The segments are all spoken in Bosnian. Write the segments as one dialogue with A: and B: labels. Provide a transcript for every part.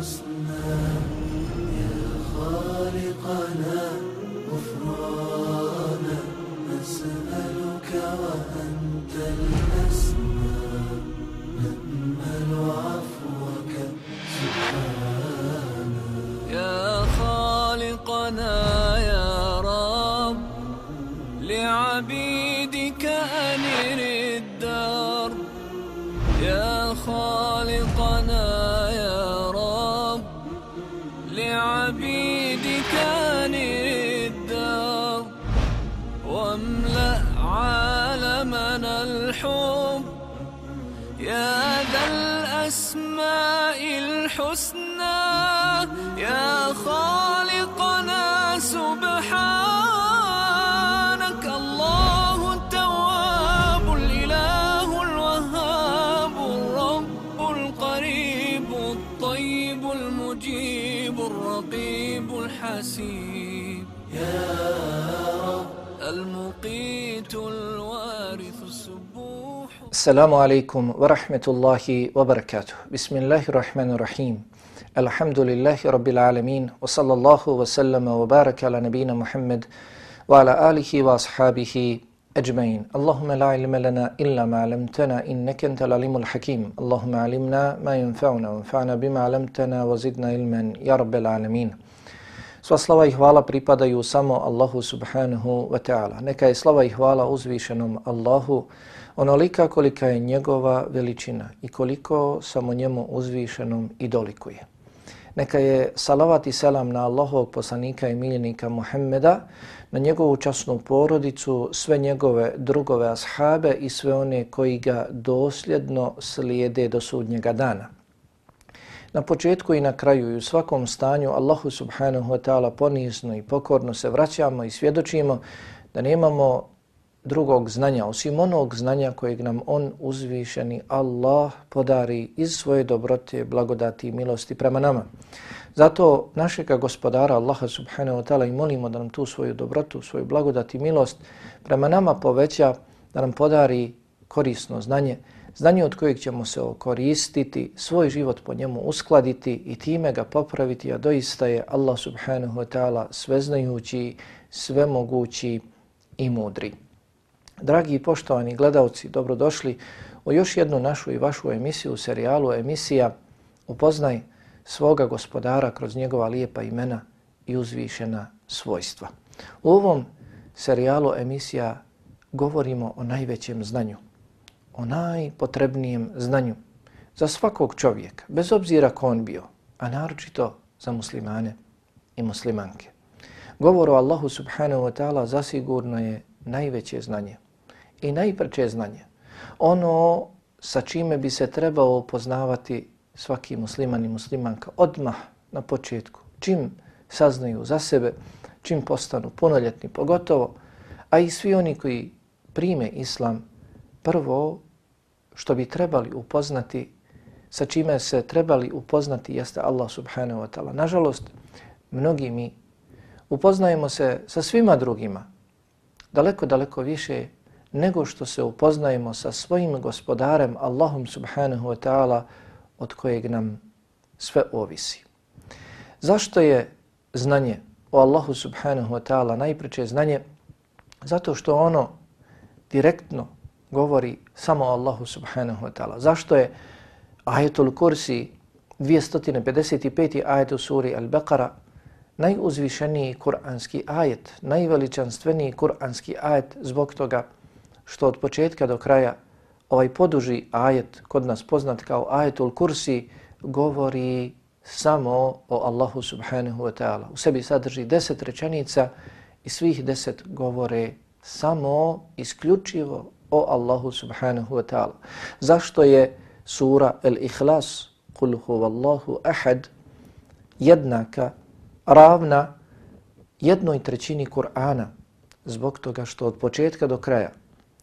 A: حسناه يا خالقنا
B: Assalamu alaikum wa rahmetullahi wa barakatuh. Bismillahirrahmanirrahim. Alhamdulillahi rabbil alamin. Wa sallallahu wa sallama wa baraka ala nabina Muhammed wa ala alihi wa ashabihi ajmain. Allahumma la ilma lana illa ma alamtana innaka antal alimul hakim. Allahumma alimna ma yunfa'una wa anfa'na bima alamtana wa zidna ilman ya rabbil alamin. Sva slava i hvala pripadaju samo Allahu subhanahu wa ta'ala. Neka je slava i hvala uzvišenom Allahu onolika kolika je njegova veličina i koliko samo njemu uzvišenom i dolikuje. Neka je salavat i selam na Allahovog poslanika i miljenika Muhammeda, na njegovu časnu porodicu, sve njegove drugove ashabe i sve one koji ga dosljedno slijede do sudnjega dana. Na početku i na kraju i u svakom stanju Allahu subhanahu wa ta'ala ponizno i pokorno se vraćamo i svjedočimo da nemamo drugog znanja, osim onog znanja kojeg nam on uzvišeni Allah podari iz svoje dobrote, blagodati i milosti prema nama. Zato našega gospodara Allaha subhanahu wa ta'ala i molimo da nam tu svoju dobrotu, svoju blagodati i milost prema nama poveća da nam podari korisno znanje, znanje od kojeg ćemo se okoristiti, svoj život po njemu uskladiti i time ga popraviti, a doista je Allah subhanahu wa ta'ala sveznajući, svemogući i mudri. Dragi i poštovani gledalci, dobrodošli u još jednu našu i vašu emisiju, serijalu emisija Upoznaj svoga gospodara kroz njegova lijepa imena i uzvišena svojstva. U ovom serijalu emisija govorimo o najvećem znanju, o najpotrebnijem znanju za svakog čovjeka, bez obzira ko on bio, a naročito za muslimane i muslimanke. Govor o Allahu subhanahu wa ta'ala zasigurno je najveće znanje i najprče znanje. Ono sa čime bi se trebao upoznavati svaki musliman i muslimanka odmah na početku, čim saznaju za sebe, čim postanu punoljetni pogotovo, a i svi oni koji prime islam, prvo što bi trebali upoznati, sa čime se trebali upoznati jeste Allah subhanahu wa ta'ala. Nažalost, mnogi mi upoznajemo se sa svima drugima, daleko, daleko više nego što se upoznajemo sa svojim gospodarem Allahom subhanahu wa ta'ala od kojeg nam sve ovisi. Zašto je znanje o Allahu subhanahu wa ta'ala najpriče znanje? Zato što ono direktno govori samo o Allahu subhanahu wa ta'ala. Zašto je ajetul kursi 255. ajet u suri Al-Baqara najuzvišeniji kuranski ajet, najveličanstveniji kuranski ajet zbog toga što od početka do kraja ovaj poduži ajet kod nas poznat kao ajetul kursi govori samo o Allahu subhanahu wa ta'ala. U sebi sadrži deset rečenica i svih deset govore samo, isključivo o Allahu subhanahu wa ta'ala. Zašto je sura Al-Ikhlas, kul huvallahu ahad, jednaka, ravna jednoj trećini Kur'ana? Zbog toga što od početka do kraja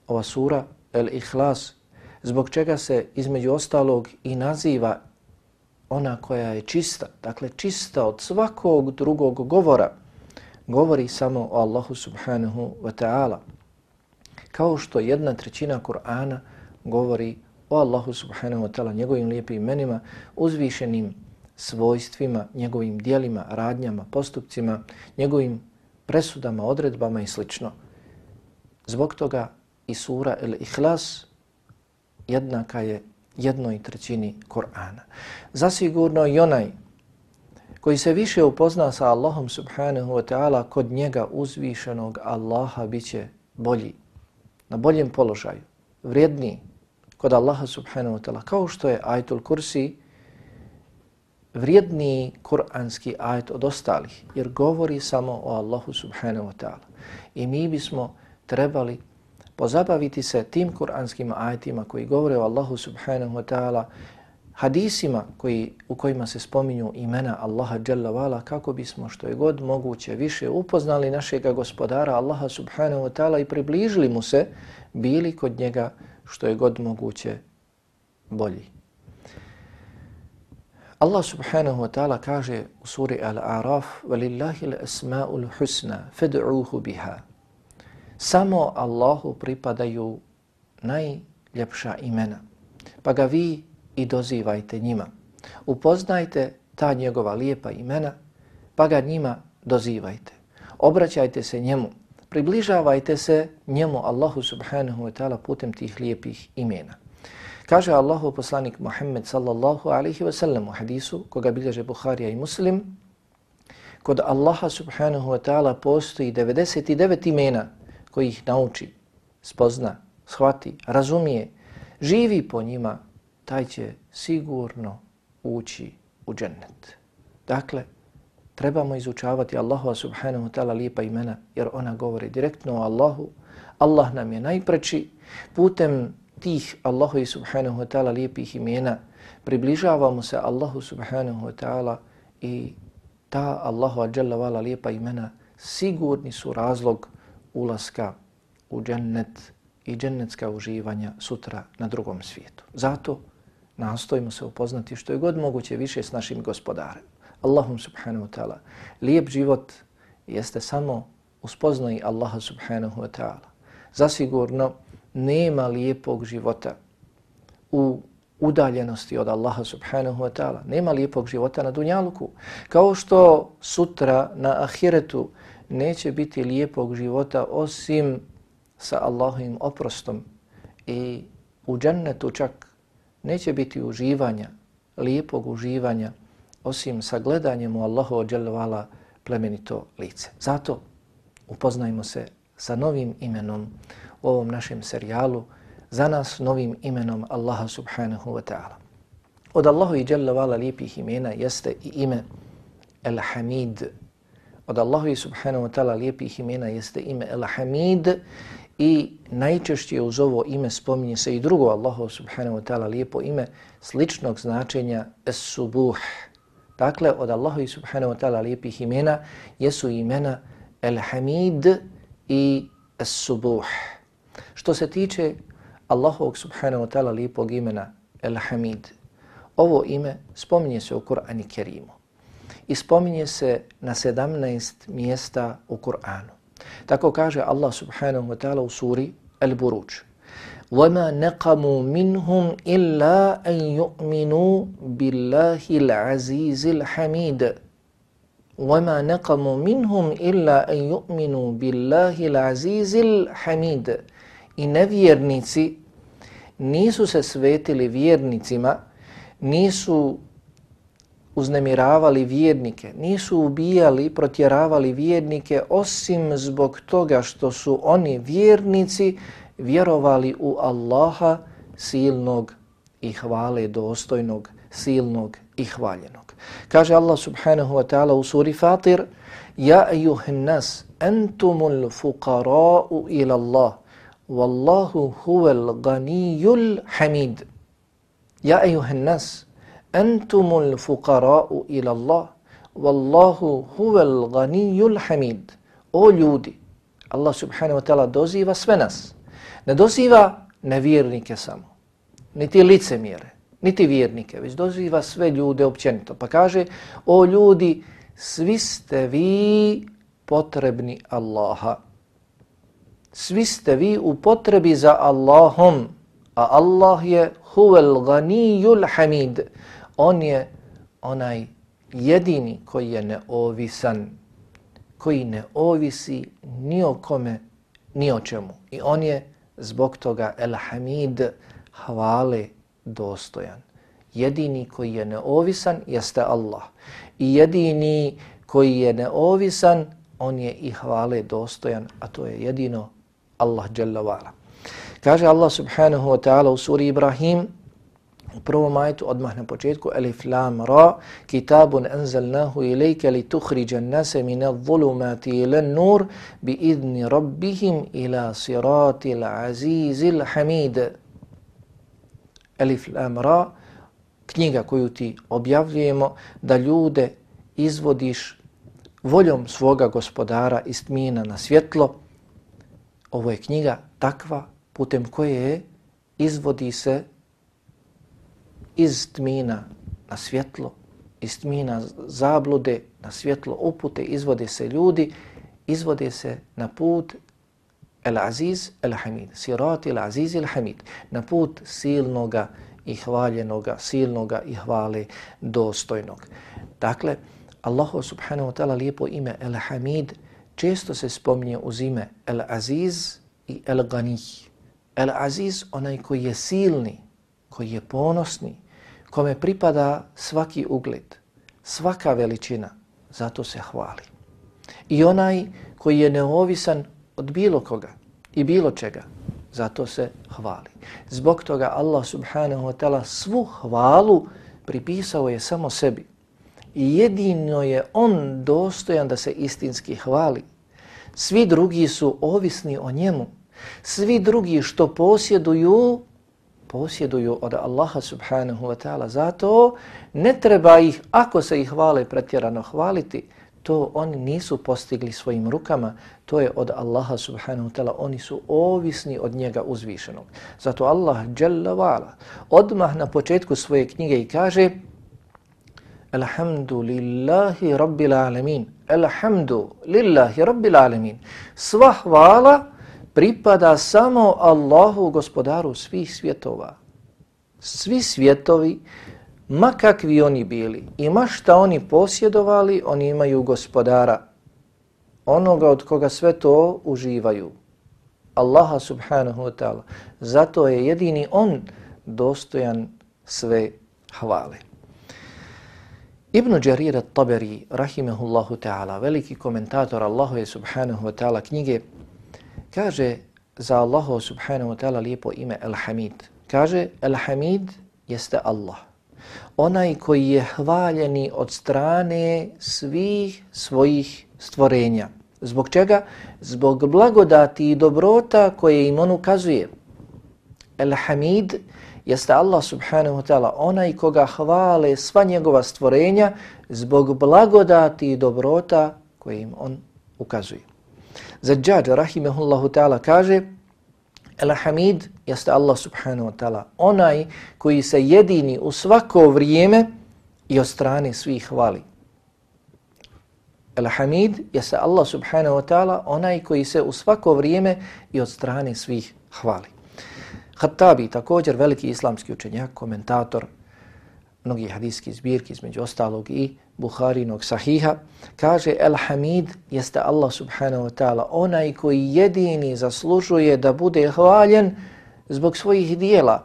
B: ova sura El Ihlas, zbog čega se između ostalog i naziva ona koja je čista, dakle čista od svakog drugog govora, govori samo o Allahu subhanahu wa ta'ala. Kao što jedna trećina Kur'ana govori o Allahu subhanahu wa ta'ala, njegovim lijepim imenima, uzvišenim svojstvima, njegovim dijelima, radnjama, postupcima, njegovim presudama, odredbama i slično. Zbog toga i sura Al-Ikhlas jednaka je jednoj trećini Kur'ana. Zasigurno i onaj koji se više upozna sa Allahom subhanahu wa ta'ala kod njega uzvišenog Allaha biće bolji, na boljem položaju, vrijedniji kod Allaha subhanahu wa ta'ala. Kao što je ajtul kursi vrijedni kur'anski ajt od ostalih jer govori samo o Allahu subhanahu wa ta'ala. I mi bismo trebali pozabaviti se tim kuranskim ajetima koji govore o Allahu subhanahu wa ta'ala, hadisima koji, u kojima se spominju imena Allaha Jalla Vala kako bismo što je god moguće više upoznali našeg gospodara Allaha subhanahu wa ta'ala i približili mu se, bili kod njega što je god moguće bolji. Allah subhanahu wa ta'ala kaže u suri Al-Araf وَلِلَّهِ الْأَسْمَاءُ الْحُسْنَ فَدْعُوهُ بِهَا samo Allahu pripadaju najljepša imena. Pa ga vi i dozivajte njima. Upoznajte ta njegova lijepa imena, pa ga njima dozivajte. Obraćajte se njemu, približavajte se njemu Allahu subhanahu wa ta'ala putem tih lijepih imena. Kaže Allahu poslanik Muhammed sallallahu alaihi wa sallam u hadisu koga bilježe Bukharija i Muslim, kod Allaha subhanahu wa ta'ala postoji 99 imena koji ih nauči, spozna, shvati, razumije, živi po njima, taj će sigurno ući u džennet. Dakle, trebamo izučavati Allahu subhanahu wa ta'ala lijepa imena, jer ona govori direktno o Allahu. Allah nam je najpreći putem tih Allahu subhanahu wa ta'ala lijepih imena. Približavamo se Allahu subhanahu wa ta'ala i ta Allahu ajalla vala lijepa imena sigurni su razlog ulaska u džennet i džennetska uživanja sutra na drugom svijetu. Zato nastojimo se upoznati što je god moguće više s našim gospodarem. Allahum subhanahu wa ta'ala. Lijep život jeste samo uspoznaji Allaha subhanahu wa ta'ala. Zasigurno nema lijepog života u udaljenosti od Allaha subhanahu wa ta'ala. Nema lijepog života na dunjaluku. Kao što sutra na ahiretu neće biti lijepog života osim sa Allahovim oprostom i u džennetu čak neće biti uživanja, lijepog uživanja osim sa gledanjem u Allahu ođelevala plemenito lice. Zato upoznajmo se sa novim imenom u ovom našem serijalu, za nas novim imenom Allaha subhanahu wa ta'ala. Od Allahu i Jalla vala lijepih imena jeste i ime El Hamid, od Allahovi subhanahu wa ta'ala lijepih imena jeste ime El Hamid i najčešće uz ovo ime spominje se i drugo Allaho subhanahu wa ta'ala lijepo ime sličnog značenja Es-Subuh. Dakle, od Allahovi subhanahu wa ta'ala lijepih imena jesu imena El Hamid i Es-Subuh. Što se tiče Allahovog subhanahu wa ta'ala lijepog imena El Hamid, ovo ime spominje se u Kur'an i Kerimu i spominje se na 17 mjesta u Kur'anu. Tako kaže Allah subhanahu wa ta'ala u suri Al-Buruj. وَمَا نَقَمُوا مِنْهُمْ إِلَّا أَنْ يُؤْمِنُوا بِاللَّهِ الْعَزِيزِ الْحَمِيدِ وَمَا نَقَمُوا مِنْهُمْ إِلَّا أَنْ يُؤْمِنُوا بِاللَّهِ الْعَزِيزِ الْحَمِيدِ I nevjernici nisu se svetili vjernicima, nisu uznemiravali vjernike, nisu ubijali, protjeravali vjernike osim zbog toga što su oni vjernici vjerovali u Allaha silnog i hvale dostojnog, silnog i hvaljenog. Kaže Allah subhanahu wa ta'ala u suri Fatir, Ja ejuhin nas, entumul fukarau ila Allah, wallahu huvel ganijul hamid. Ja ejuhin nas, entumul fukara'u ila Allah, wallahu huvel ganijul hamid. O ljudi, Allah subhanahu wa ta'ala doziva sve nas. Ne doziva nevjernike samo, niti licemjere, niti vjernike, već doziva sve ljude općenito. Pa kaže, o ljudi, svi ste vi potrebni Allaha. Svi ste vi u potrebi za Allahom, a Allah je huvel ganijul hamid. On je onaj jedini koji je neovisan, koji ne ovisi ni o kome, ni o čemu. I on je zbog toga Elhamid hvale dostojan. Jedini koji je neovisan jeste Allah. I jedini koji je neovisan, on je i hvale dostojan, a to je jedino Allah Jalla Kaže Allah subhanahu wa ta'ala u suri Ibrahim, U prvom majtu, odmah na početku, Elif Lam Ra, Kitabun enzelnahu ilike li tuhriđan nase mine zulumati ilen nur bi idni rabbihim ila siratil azizil hamid. Elif Lam Ra, knjiga koju ti objavljujemo, da ljude izvodiš voljom svoga gospodara iz tmina na svjetlo. Ovo je knjiga takva putem koje izvodi se iz tmina na svjetlo, iz tmina zablude na svjetlo upute, izvode se ljudi, izvode se na put el-Aziz el-Hamid, sirat el-Aziz el-Hamid, na put silnoga i hvaljenoga, silnoga i hvale dostojnog. Dakle, Allahu subhanahu wa ta'ala lijepo ime el-Hamid često se spominje uz ime el-Aziz i el-Ganih. El-Aziz onaj koji je silni, koji je ponosni, kome pripada svaki ugled, svaka veličina, zato se hvali. I onaj koji je neovisan od bilo koga i bilo čega, zato se hvali. Zbog toga Allah subhanahu wa ta'ala svu hvalu pripisao je samo sebi. I jedino je on dostojan da se istinski hvali. Svi drugi su ovisni o njemu. Svi drugi što posjeduju posjeduju od Allaha subhanahu wa ta'ala. Zato ne treba ih, ako se ih hvale, pretjerano hvaliti. To oni nisu postigli svojim rukama. To je od Allaha subhanahu wa ta'ala. Oni su ovisni od njega uzvišenog. Zato Allah jalla wa'ala odmah na početku svoje knjige i kaže Alhamdulillahi rabbil alemin. Alhamdulillahi rabbil alemin. Sva hvala pripada samo Allahu, gospodaru svih svjetova. Svi svjetovi, ma kakvi oni bili i ma šta oni posjedovali, oni imaju gospodara, onoga od koga sve to uživaju. Allaha subhanahu wa ta'ala. Zato je jedini on dostojan sve hvale. Ibn Đarir at tabari rahimehullahu ta'ala, veliki komentator Allahove subhanahu wa ta'ala knjige, kaže za Allaho subhanahu wa ta'ala lijepo ime El Hamid. Kaže, El Hamid jeste Allah. Onaj koji je hvaljeni od strane svih svojih stvorenja. Zbog čega? Zbog blagodati i dobrota koje im on ukazuje. El Hamid jeste Allah subhanahu wa ta'ala onaj koga hvale sva njegova stvorenja zbog blagodati i dobrota koje im on ukazuje. Zadjad, rahimehullahu ta'ala, kaže Elhamid jeste Allah subhanahu wa ta'ala, onaj koji se jedini u svako vrijeme i od strane svih hvali. Elhamid jeste Allah subhanahu wa ta'ala, onaj koji se u svako vrijeme i od strane svih hvali. Hattabi, također veliki islamski učenjak, komentator mnogih hadijskih zbirki, između ostalog i Buharinog sahiha, kaže El Hamid jeste Allah subhanahu wa ta'ala onaj koji jedini zaslužuje da bude hvaljen zbog svojih dijela,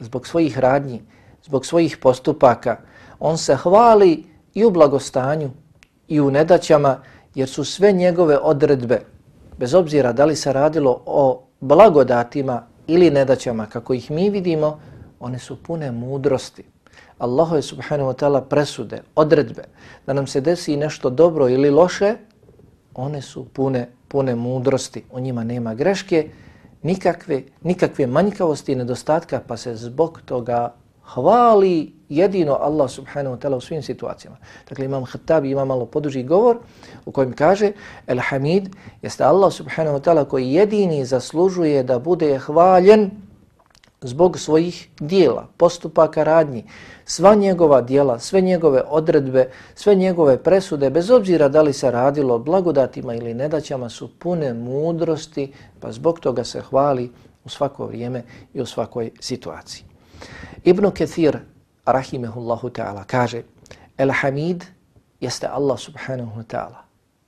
B: zbog svojih radnji, zbog svojih postupaka. On se hvali i u blagostanju i u nedaćama jer su sve njegove odredbe, bez obzira da li se radilo o blagodatima ili nedaćama kako ih mi vidimo, one su pune mudrosti. Allahove subhanahu wa ta'ala presude, odredbe, da nam se desi nešto dobro ili loše, one su pune, pune mudrosti, o njima nema greške, nikakve, nikakve manjkavosti i nedostatka, pa se zbog toga hvali jedino Allah subhanahu wa ta'ala u svim situacijama. Dakle, imam Hattab ima malo poduži govor u kojem kaže El Hamid jeste Allah subhanahu wa ta'ala koji jedini zaslužuje da bude hvaljen zbog svojih dijela, postupaka radnji, sva njegova dijela, sve njegove odredbe, sve njegove presude, bez obzira da li se radilo blagodatima ili nedaćama, su pune mudrosti, pa zbog toga se hvali u svako vrijeme i u svakoj situaciji. Ibn Kethir, rahimehullahu ta'ala, kaže El Hamid jeste Allah subhanahu ta'ala,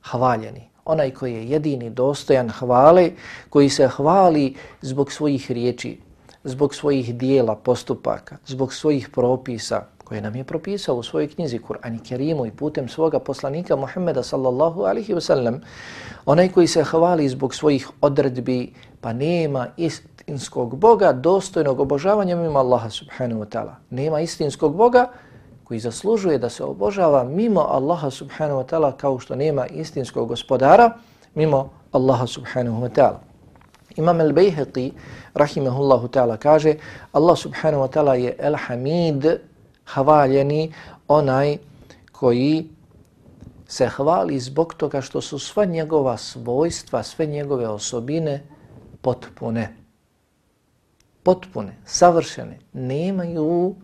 B: hvaljeni onaj koji je jedini dostojan hvale, koji se hvali zbog svojih riječi, zbog svojih dijela, postupaka, zbog svojih propisa koje nam je propisao u svojoj knjizi Kur'an i Kerimu i putem svoga poslanika Muhammeda sallallahu alihi wasallam, onaj koji se hvali zbog svojih odredbi pa nema istinskog Boga dostojnog obožavanja mimo Allaha subhanahu wa ta'ala. Nema istinskog Boga koji zaslužuje da se obožava mimo Allaha subhanahu wa ta'ala kao što nema istinskog gospodara mimo Allaha subhanahu wa ta'ala. Imam al-Bayhaqi rahimehullahu ta'ala kaže Allah subhanahu wa ta'ala je el-Hamid hvaljeni onaj koji se hvali zbog toga što su sva njegova svojstva, sve njegove osobine potpune. Potpune, savršene, nemaju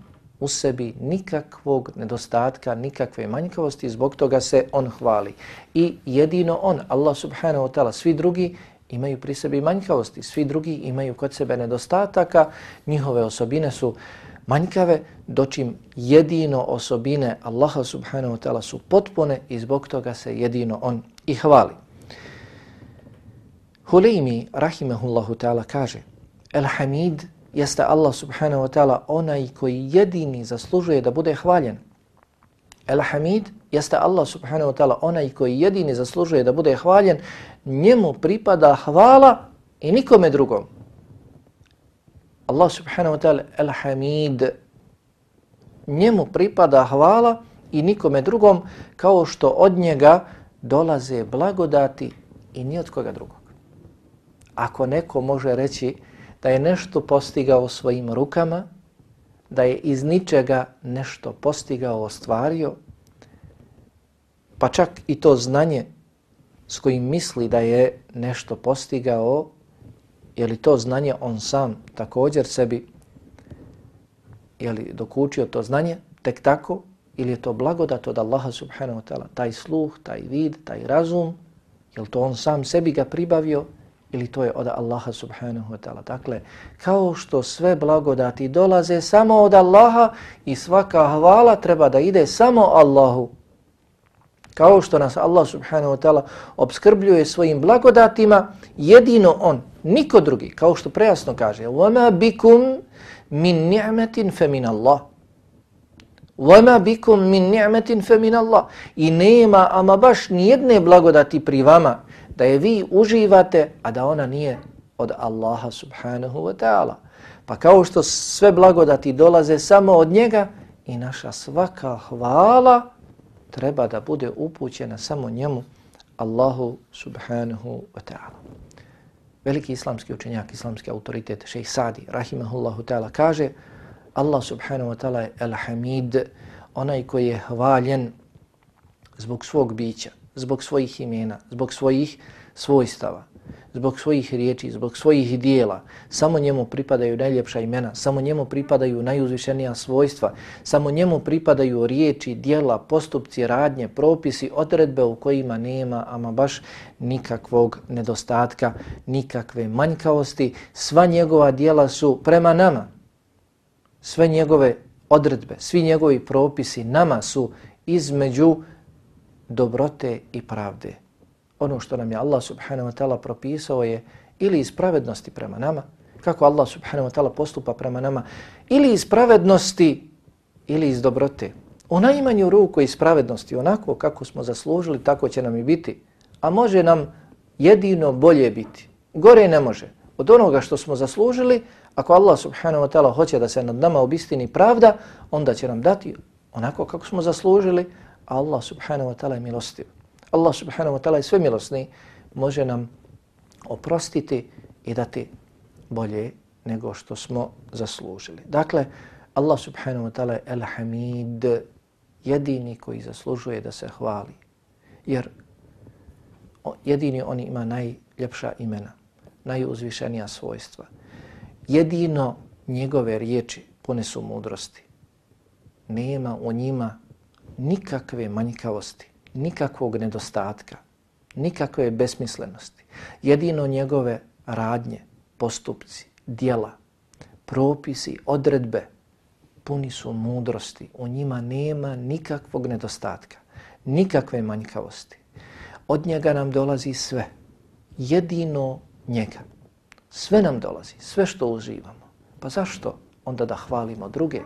B: u sebi nikakvog nedostatka, nikakve manjkavosti, zbog toga se on hvali. I jedino on, Allah subhanahu wa ta'ala, svi drugi imaju pri sebi manjkavosti, svi drugi imaju kod sebe nedostataka, njihove osobine su manjkave, dočim jedino osobine Allaha subhanahu wa ta'ala su potpune i zbog toga se jedino on i hvali. Huleymi rahimehullahu ta'ala kaže, El Hamid jeste Allah subhanahu wa ta'ala onaj koji jedini zaslužuje da bude hvaljen. El Hamid jeste Allah subhanahu wa ta'ala onaj koji jedini zaslužuje da bude hvaljen, njemu pripada hvala i nikome drugom. Allah subhanahu wa ta'ala el-hamid, njemu pripada hvala i nikome drugom kao što od njega dolaze blagodati i ni od koga drugog. Ako neko može reći da je nešto postigao svojim rukama, da je iz ničega nešto postigao, ostvario, pa čak i to znanje s kojim misli da je nešto postigao, je li to znanje on sam također sebi, je li dokučio to znanje tek tako, ili je to blagodat od Allaha subhanahu wa ta'ala, taj sluh, taj vid, taj razum, je li to on sam sebi ga pribavio, ili to je od Allaha subhanahu wa ta'ala. Dakle, kao što sve blagodati dolaze samo od Allaha i svaka hvala treba da ide samo Allahu kao što nas Allah subhanahu wa ta'ala obskrbljuje svojim blagodatima, jedino on, niko drugi, kao što prejasno kaže, وَمَا بِكُمْ مِنْ نِعْمَةٍ فَمِنَ اللَّهِ وَمَا بِكُمْ مِنْ نِعْمَةٍ فَمِنَ اللَّهِ I nema, ama baš nijedne blagodati pri vama, da je vi uživate, a da ona nije od Allaha subhanahu wa ta'ala. Pa kao što sve blagodati dolaze samo od njega, i naša svaka hvala, treba da bude upućena samo njemu, Allahu subhanahu wa ta'ala. Veliki islamski učenjak, islamski autoritet, šejh Sadi, rahimahullahu ta'ala, kaže Allah subhanahu wa ta'ala je el-hamid, onaj koji je hvaljen zbog svog bića, zbog svojih imena, zbog svojih svojstava, zbog svojih riječi, zbog svojih dijela. Samo njemu pripadaju najljepša imena, samo njemu pripadaju najuzvišenija svojstva, samo njemu pripadaju riječi, dijela, postupci, radnje, propisi, odredbe u kojima nema, ama baš nikakvog nedostatka, nikakve manjkavosti. Sva njegova dijela su prema nama. Sve njegove odredbe, svi njegovi propisi nama su između dobrote i pravde ono što nam je Allah subhanahu wa ta'ala propisao je ili iz pravednosti prema nama, kako Allah subhanahu wa ta'ala postupa prema nama, ili iz pravednosti ili iz dobrote. U najmanju ruku iz pravednosti, onako kako smo zaslužili, tako će nam i biti. A može nam jedino bolje biti. Gore ne može. Od onoga što smo zaslužili, ako Allah subhanahu wa ta'ala hoće da se nad nama obistini pravda, onda će nam dati onako kako smo zaslužili, Allah subhanahu wa ta'ala je milostiv. Allah subhanahu wa ta'ala je sve milosni, može nam oprostiti i dati bolje nego što smo zaslužili. Dakle, Allah subhanahu wa ta'ala je el-hamid, jedini koji zaslužuje da se hvali. Jer jedini on ima najljepša imena, najuzvišenija svojstva. Jedino njegove riječi pune su mudrosti. Nema u njima nikakve manjkavosti nikakvog nedostatka, nikakve besmislenosti. Jedino njegove radnje, postupci, dijela, propisi, odredbe puni su mudrosti. U njima nema nikakvog nedostatka, nikakve manjkavosti. Od njega nam dolazi sve, jedino njega. Sve nam dolazi, sve što uživamo. Pa zašto onda da hvalimo druge?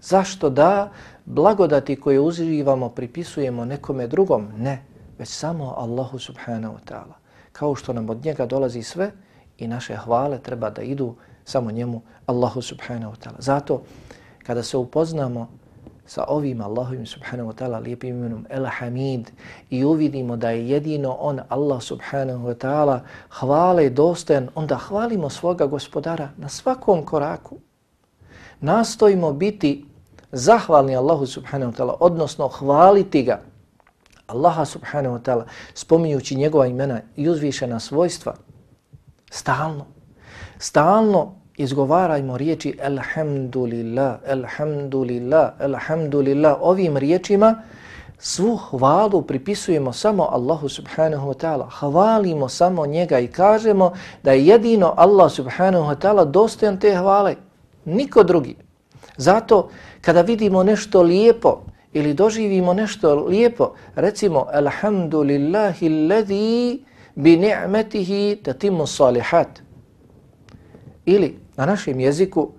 B: Zašto da blagodati koje uzivamo pripisujemo nekome drugom? Ne, već samo Allahu subhanahu wa ta'ala. Kao što nam od njega dolazi sve i naše hvale treba da idu samo njemu, Allahu subhanahu wa ta'ala. Zato kada se upoznamo sa ovim Allahovim subhanahu wa ta'ala lijepim imenom El Hamid i uvidimo da je jedino on Allah subhanahu wa ta'ala hvale i dostojan, onda hvalimo svoga gospodara na svakom koraku. Nastojimo biti zahvalni Allahu subhanahu wa ta'ala, odnosno hvaliti ga, Allaha subhanahu wa ta'ala, spominjući njegova imena i uzvišena svojstva, stalno, stalno izgovarajmo riječi Elhamdulillah, Elhamdulillah, Elhamdulillah, ovim riječima svu hvalu pripisujemo samo Allahu subhanahu wa ta'ala, hvalimo samo njega i kažemo da je jedino Allah subhanahu wa ta'ala dostojan te hvale, niko drugi. Zato kada vidimo nešto lijepo ili doživimo nešto lijepo, recimo Alhamdulillahi ledi bi ni'metihi tatimu salihat. Ili na našem jeziku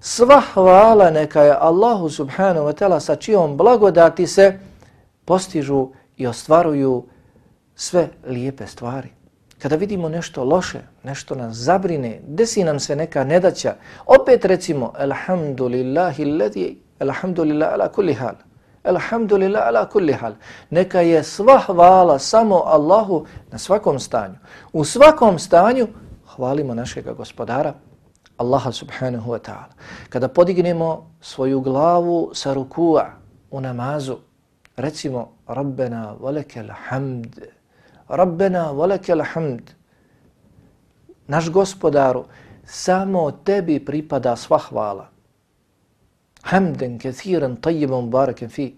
B: sva hvala neka je Allahu subhanahu wa ta'ala sa čijom blagodati se postižu i ostvaruju sve lijepe stvari kada vidimo nešto loše, nešto nas zabrine, desi nam se neka nedaća, opet recimo, alhamdulillahi ledi, alhamdulillah ala kulli hal, alhamdulillah ala kulli hal, neka je sva hvala samo Allahu na svakom stanju. U svakom stanju hvalimo našeg gospodara, Allaha subhanahu wa ta'ala. Kada podignemo svoju glavu sa rukua u namazu, recimo, Rabbena velike alhamdulillah, Rabbena volekel hamd. Naš gospodaru, samo tebi pripada sva hvala. Hamden kathiran tajiban barakem fi.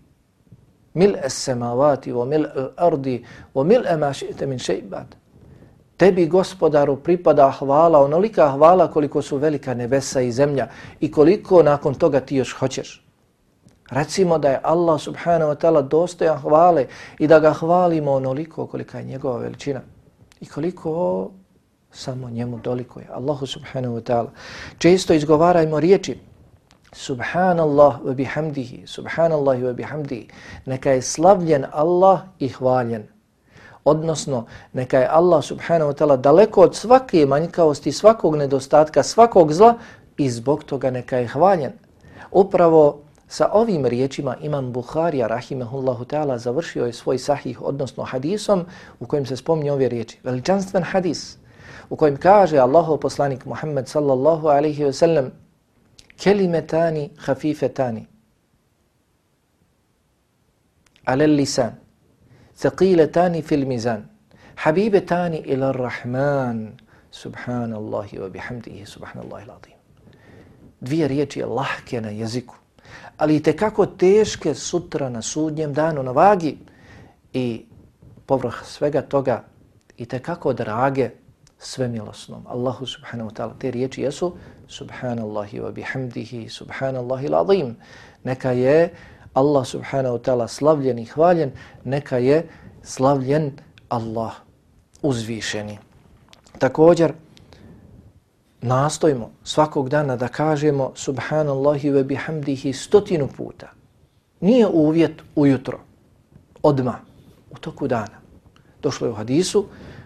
B: Mil es semavati, o mil ardi, o mil emašite min šeibad. Tebi gospodaru pripada hvala, onolika hvala koliko su velika nebesa i zemlja i koliko nakon toga ti još hoćeš. Recimo da je Allah subhanahu wa ta'ala dostojan hvale i da ga hvalimo onoliko kolika je njegova veličina i koliko samo njemu doliko je. Allahu subhanahu wa ta'ala. Često izgovarajmo riječi Subhanallah wa bihamdihi, subhanallah wa bihamdihi. Neka je slavljen Allah i hvaljen. Odnosno, neka je Allah subhanahu wa ta'ala daleko od svake manjkavosti, svakog nedostatka, svakog zla i zbog toga neka je hvaljen. Upravo Sa ovim riječima imam Bukharija rahimehullahu ta'ala završio je svoj sahih odnosno hadisom u kojem se spominje ove riječi. Veličanstven hadis u kojem kaže Allahov poslanik Muhammed sallallahu alaihi ve sellem kelimetani hafifetani alel lisan thakiletani fil mizan habibetani ila rahman subhanallahi wa bihamdihi subhanallahi ladim. Dvije riječi je lahke na jeziku ali i tekako teške sutra na sudnjem danu na vagi i povrh svega toga i tekako drage sve milosnom. Allahu subhanahu wa ta'ala, te riječi jesu subhanallahi wa bihamdihi subhanallahi l'azim. Neka je Allah subhanahu wa ta'ala slavljen i hvaljen, neka je slavljen Allah uzvišeni. Također, nastojimo svakog dana da kažemo subhanallahi ve bihamdihi stotinu puta. Nije uvjet ujutro, odma, u toku dana. Došlo je u hadisu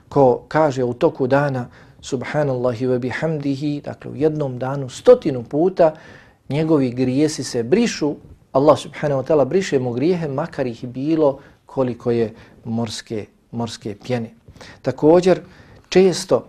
B: ko kaže u toku dana subhanallahi ve bihamdihi, dakle u jednom danu stotinu puta njegovi grijesi se brišu, Allah subhanahu wa ta'ala briše mu grijehe makar ih bilo koliko je morske, morske pjene. Također, često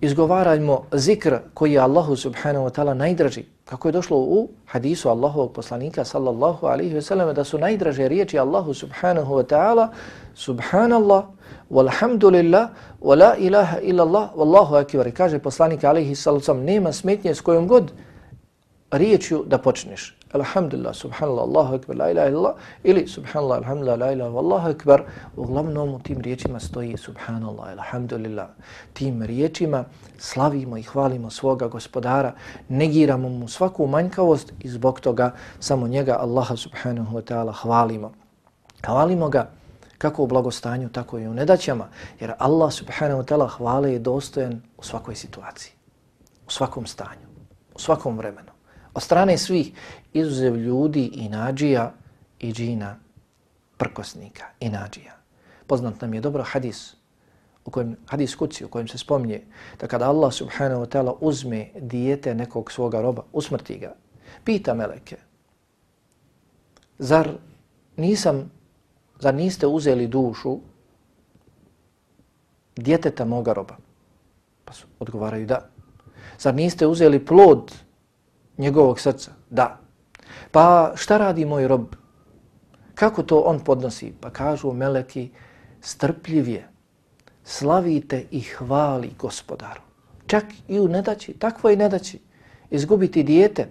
B: izgovarajmo zikr koji je Allahu subhanahu wa ta'ala najdraži. Kako je došlo u hadisu Allahovog poslanika sallallahu alaihi wa sellem da su najdraže riječi Allahu subhanahu wa ta'ala subhanallah, walhamdulillah, wa la ilaha illallah, wallahu akivar. kaže poslanik alaihi sallallahu nema smetnje s kojom god riječju da počneš. Alhamdulillah, subhanallah, Allahu akbar, la ilaha illallah ili subhanallah, alhamdulillah, la ilaha, Allahu akbar, uglavnom u tim riječima stoji subhanallah, alhamdulillah. Tim riječima slavimo i hvalimo svoga gospodara, negiramo mu svaku manjkavost i zbog toga samo njega, Allaha subhanahu wa ta'ala, hvalimo. Hvalimo ga kako u blagostanju, tako i u nedaćama, jer Allah subhanahu wa ta'ala hvale je dostojen u svakoj situaciji, u svakom stanju, u svakom vremenu od strane svih izuzev ljudi i nađija i džina prkosnika i nađija. Poznat nam je dobro hadis u kojem, hadis kuci u kojem se spominje da kada Allah subhanahu wa ta'ala uzme dijete nekog svoga roba, usmrti ga, pita meleke, zar nisam, zar niste uzeli dušu djeteta moga roba? Pa su, odgovaraju da. Zar niste uzeli plod njegovog srca? Da. Pa šta radi moj rob? Kako to on podnosi? Pa kažu meleki, strpljiv je. Slavite i hvali gospodaru. Čak i u nedaći, takvoj nedaći, izgubiti dijete,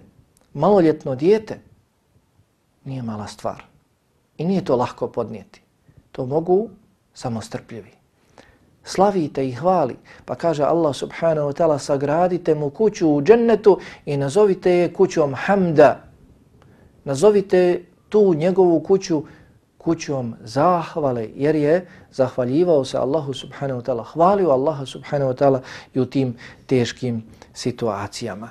B: maloljetno dijete, nije mala stvar. I nije to lahko podnijeti. To mogu samo strpljivi slavite i hvali. Pa kaže Allah subhanahu wa ta'ala sagradite mu kuću u džennetu i nazovite je kućom hamda. Nazovite tu njegovu kuću kućom zahvale jer je zahvaljivao se Allahu subhanahu wa ta'ala, hvalio Allaha subhanahu wa ta'ala i u tim teškim situacijama.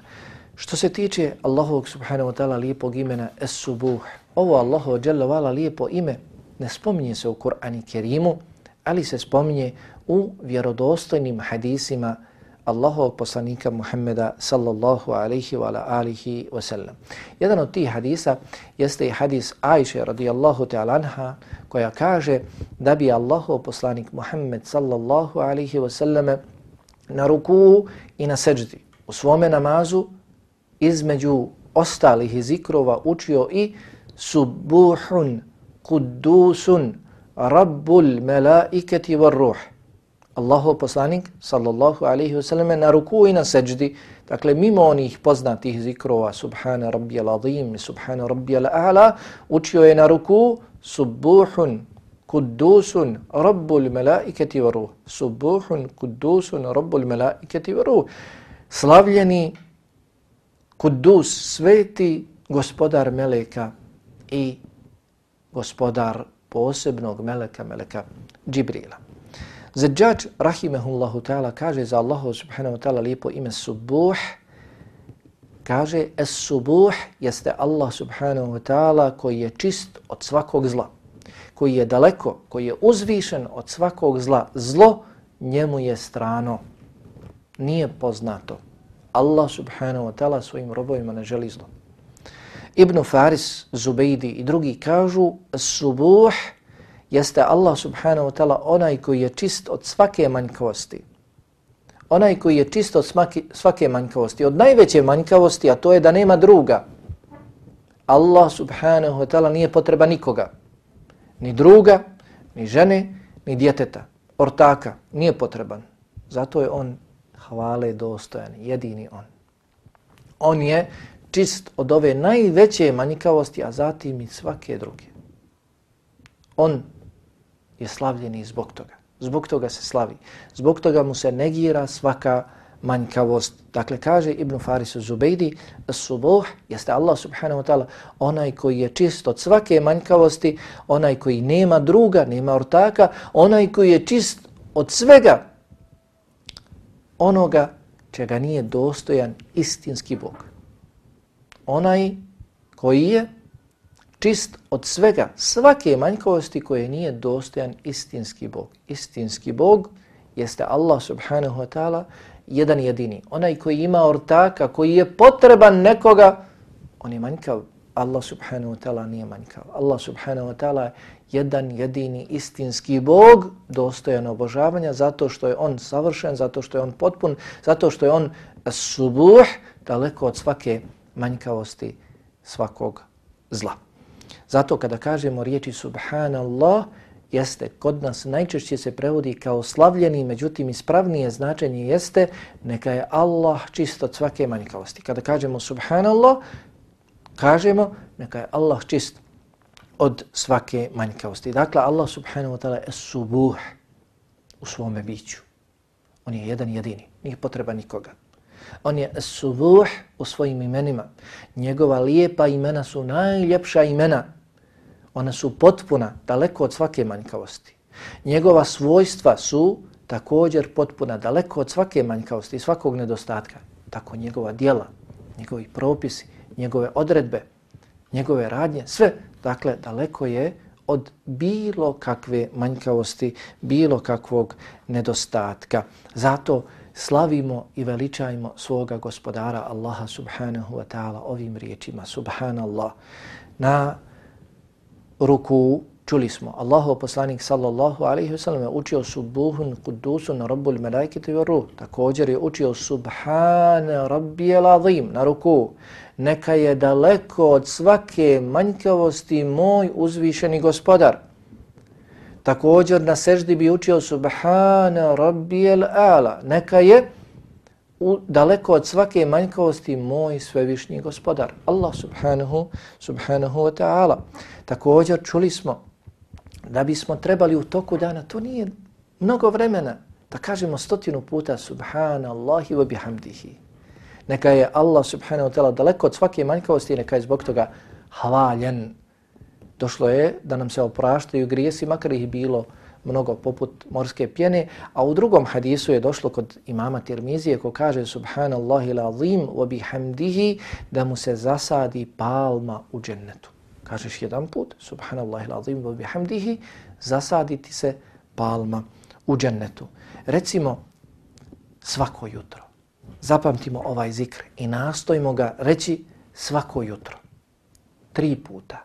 B: Što se tiče Allahovog subhanahu wa ta'ala lijepog imena Es-Subuh, ovo Allahu Đalla Vala lijepo ime ne spominje se u Kur'an i Kerimu, ali se spominje u vjerodostojnim hadisima Allahov poslanika Muhammeda sallallahu alaihi wa alihi wa sallam. Jedan od tih hadisa jeste i hadis Ajše radijallahu ta'ala anha koja kaže da bi Allahov poslanik Muhammed sallallahu alaihi wa sallam na ruku i na seđdi u svome namazu između ostalih zikrova učio i subuhun kudusun rabbul melaiketi var Allahov poslanik sallallahu alejhi ve selleme na ruku i na sejdi dakle mimo onih poznatih zikrova subhana rabbiyal azim subhana rabbiyal a'la učio je na ruku subuhun kuddusun rabbul malaikati ve ruh subuhun kuddusun rabbul malaikati ve ruh slavljeni kuddus sveti gospodar meleka i gospodar posebnog meleka meleka džibrila Zadžač, rahimehullahu ta'ala, kaže za Allahu subhanahu ta'ala lijepo ime Subuh, kaže Es Subuh jeste Allah subhanahu wa ta'ala koji je čist od svakog zla, koji je daleko, koji je uzvišen od svakog zla. Zlo njemu je strano, nije poznato. Allah subhanahu wa ta'ala svojim robovima ne želi zlo. Ibn Faris, Zubejdi i drugi kažu Subuh, jeste Allah subhanahu wa ta'ala onaj koji je čist od svake manjkavosti. Onaj koji je čist od svake manjkavosti. Od najveće manjkavosti, a to je da nema druga. Allah subhanahu wa ta'ala nije potreba nikoga. Ni druga, ni žene, ni djeteta, ortaka, nije potreban. Zato je on hvale dostojan, jedini on. On je čist od ove najveće manjkavosti, a zatim i svake druge. On je slavljeni zbog toga. Zbog toga se slavi. Zbog toga mu se negira svaka manjkavost. Dakle, kaže Ibn Faris Zubejdi, Suboh, jeste Allah subhanahu wa ta'ala, onaj koji je čist od svake manjkavosti, onaj koji nema druga, nema ortaka, onaj koji je čist od svega onoga čega nije dostojan istinski Bog. Onaj koji je čist od svega, svake manjkavosti koje nije dostojan istinski Bog. Istinski Bog jeste Allah subhanahu wa ta'ala jedan jedini. Onaj koji ima ortaka, koji je potreban nekoga, on je manjkav. Allah subhanahu wa ta'ala nije manjkav. Allah subhanahu wa ta'ala jedan jedini istinski Bog dostojan obožavanja zato što je on savršen, zato što je on potpun, zato što je on subuh daleko od svake manjkavosti svakog zla. Zato kada kažemo riječi subhanallah, jeste kod nas najčešće se prevodi kao slavljeni, međutim ispravnije značenje jeste neka je Allah čist od svake manjkavosti. Kada kažemo subhanallah, kažemo neka je Allah čist od svake manjkavosti. Dakle, Allah subhanahu wa ta'ala je subuh u svome biću. On je jedan jedini, nije potreba nikoga. On je subuh u svojim imenima. Njegova lijepa imena su najljepša imena ona su potpuna, daleko od svake manjkavosti. Njegova svojstva su također potpuna, daleko od svake manjkavosti i svakog nedostatka. Tako njegova dijela, njegovi propisi, njegove odredbe, njegove radnje, sve, dakle, daleko je od bilo kakve manjkavosti, bilo kakvog nedostatka. Zato slavimo i veličajmo svoga gospodara Allaha subhanahu wa ta'ala ovim riječima, subhanallah, na ruku čuli smo. Allahu poslanik sallallahu alaihi wa sallam je učio subuhun kudusu na rabbu l-melaikite i ruh. Također je učio subhana rabbi el na ruku. Neka je daleko od svake manjkavosti moj uzvišeni gospodar. Također na seždi bi učio subhana rabbi el-ala. Neka je u, daleko od svake manjkavosti moj svevišnji gospodar. Allah subhanahu, subhanahu wa ta'ala. Također čuli smo da bismo trebali u toku dana, to nije mnogo vremena, da kažemo stotinu puta subhanallahi wa bihamdihi. Neka je Allah subhanahu wa ta'ala daleko od svake manjkavosti neka je zbog toga hvaljen. Došlo je da nam se opraštaju grijesi, makar ih bilo mnogo poput morske pjene, a u drugom hadisu je došlo kod imama Tirmizije ko kaže subhanallahi lazim wabi hamdihi da mu se zasadi palma u džennetu. Kažeš jedan put, subhanallahi lazim wabi hamdihi, zasaditi se palma u džennetu. Recimo svako jutro. Zapamtimo ovaj zikr i nastojimo ga reći svako jutro. Tri puta.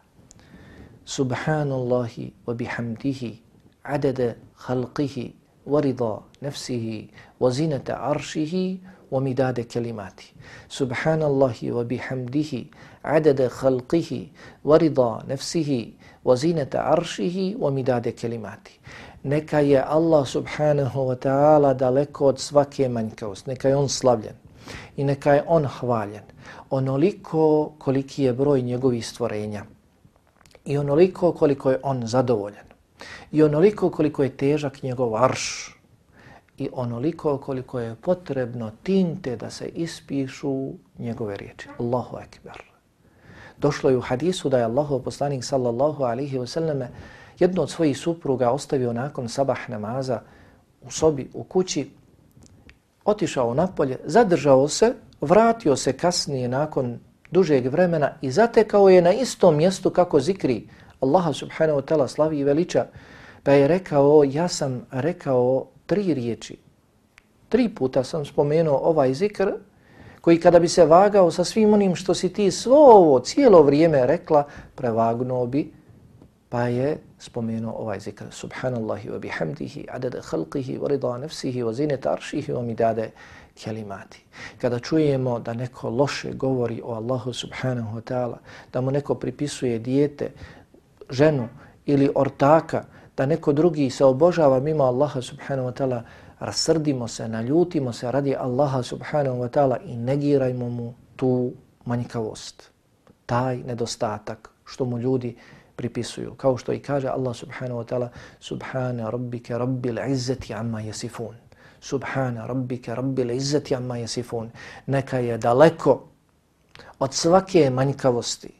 B: Subhanallahi wa bihamdihi adada halqihi wa rida nafsihi wa zinata arshihi wa midada kalimati subhanallahi wa bihamdihi adada halqihi wa rida nafsihi wa zinata arshihi wa midada kalimati neka je Allah subhanahu wa ta'ala daleko od svake manjkavosti neka je on slavljen i neka je on hvaljen onoliko koliki je broj njegovih stvorenja i onoliko koliko je on zadovoljan i onoliko koliko je težak njegov arš i onoliko koliko je potrebno tinte da se ispišu njegove riječi. Allahu Ekber. Došlo je u hadisu da je Allahov poslanik sallallahu alihi wasallam jednu od svojih supruga ostavio nakon sabah namaza u sobi, u kući, otišao napolje, zadržao se, vratio se kasnije nakon dužeg vremena i zatekao je na istom mjestu kako zikri Allah subhanahu wa ta'ala slavi i veliča, pa je rekao, ja sam rekao tri riječi. Tri puta sam spomenuo ovaj zikr, koji kada bi se vagao sa svim onim što si ti svo ovo cijelo vrijeme rekla, prevagnuo bi, pa je spomenuo ovaj zikr. Subhanallahi wa bihamdihi, adada halqihi, wa rida nefsihi, wa zineta aršihi, wa midade kelimati. Kada čujemo da neko loše govori o Allahu subhanahu wa ta'ala, da mu neko pripisuje dijete, ženu ili ortaka, da neko drugi se obožava mimo Allaha subhanahu wa ta'ala, rasrdimo se, naljutimo se radi Allaha subhanahu wa ta'ala i negirajmo mu tu manjkavost, taj nedostatak što mu ljudi pripisuju. Kao što i kaže Allah subhanahu wa ta'ala, subhana rabbike rabbil izzeti amma jesifun. Subhana rabbike rabbil izzeti amma jesifun. Neka je daleko od svake manjkavosti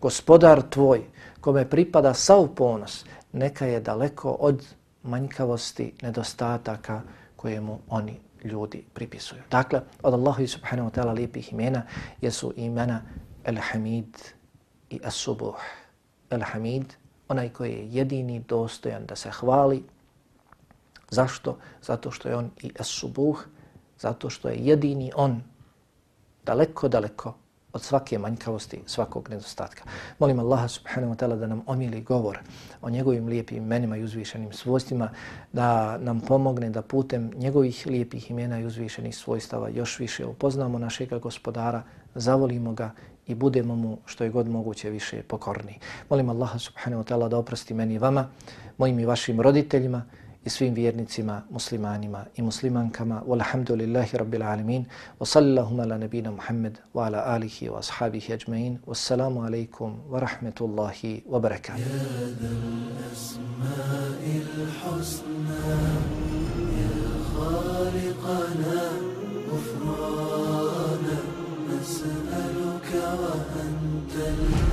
B: gospodar tvoj kome pripada sav ponos, neka je daleko od manjkavosti, nedostataka kojemu oni ljudi pripisuju. Dakle, od Allahu subhanahu wa ta'ala lijepih imena jesu imena Elhamid i Asubuh. Elhamid, onaj koji je jedini dostojan da se hvali. Zašto? Zato što je on i Asubuh, zato što je jedini on daleko, daleko od svake manjkavosti, svakog nedostatka. Molim Allaha subhanahu wa ta'ala da nam omili govor o njegovim lijepim imenima i uzvišenim svojstvima, da nam pomogne da putem njegovih lijepih imena i uzvišenih svojstava još više upoznamo našeg gospodara, zavolimo ga i budemo mu što je god moguće više pokorni. Molim Allaha subhanahu wa ta'ala da oprosti meni i vama, mojim i vašim roditeljima, i svim vjernicima, muslimanima i muslimankama. Walhamdulillahi rabbil alemin. Wa sallahu ala nabina Muhammed wa ala alihi wa ashabihi ajma'in. Wassalamu alaikum wa rahmetullahi wa barakatuh. Ya ya dal husna, khaliqana, ufrana,
A: nas'aluka wa الحسنى